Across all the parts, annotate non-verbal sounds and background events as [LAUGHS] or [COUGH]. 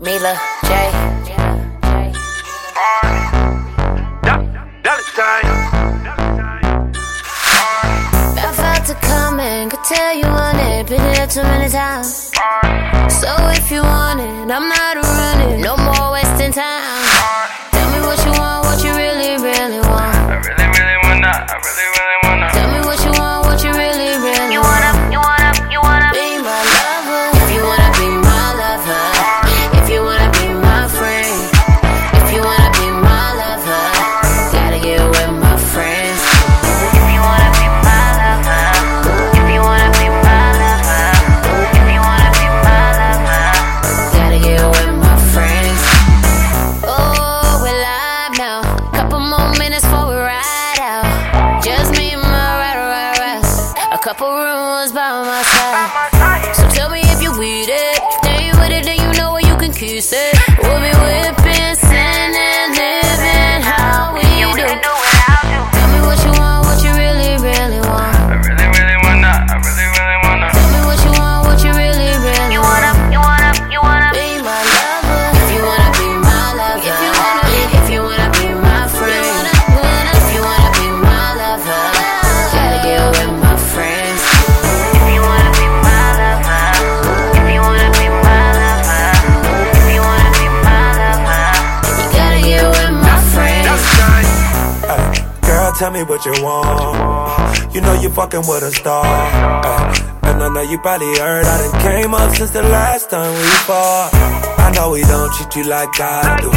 Mila J. I felt to come and could tell you on it. Been here too many times. So if you want it, I'm not running. Couple rooms by my side. So tell me if you with it. If ain't with it, then you know where you can kiss it. Tell me what you want. You know you fucking with a star. Ay, and I know you probably heard I done came up since the last time we fought. I know we don't treat you like I do.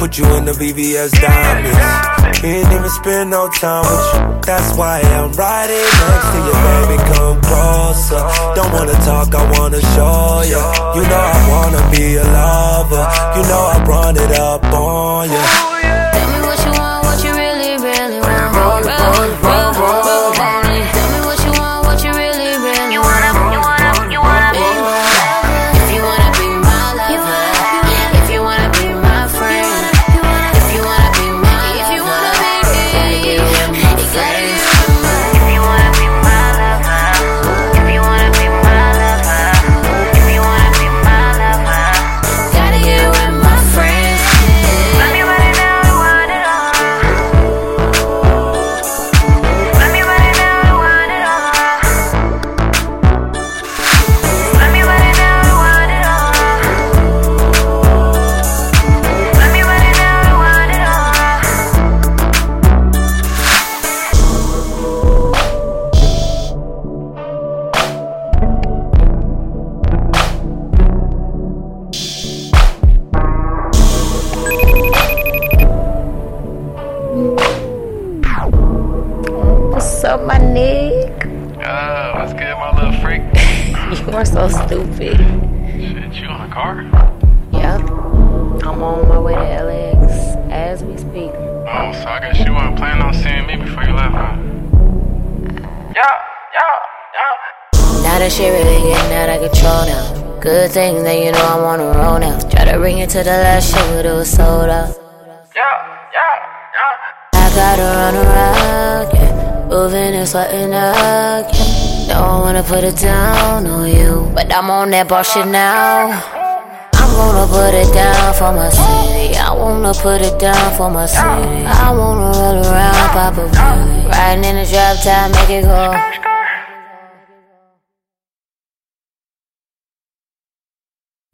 Put you in the VVS diamonds. Ain't even spend no time with you. That's why I'm riding next to you, baby. Come closer. Don't wanna talk, I wanna show you. You know I wanna be a lover. You know I run it up on you. Up, my nigga? Uh, what's good, my little freak? [LAUGHS] You are so stupid. Shit, you on a car? Yep. I'm on my way to LAX as we speak. Oh, so I guess you weren't planning on seeing me before you left, huh? Yeah, yeah, yeah. Now that shit really getting out of control now. Good thing that you know I wanna roll now. Try to bring it to the last show, but it was sold out. Yeah, yeah, yeah. I gotta run around, Moving and sweating again. Don't wanna put it down on you, but I'm on that bullshit now. I'm gonna put it down for my city. I wanna put it down for my city. I wanna roll around, pop a Riding in the drop top, make it go.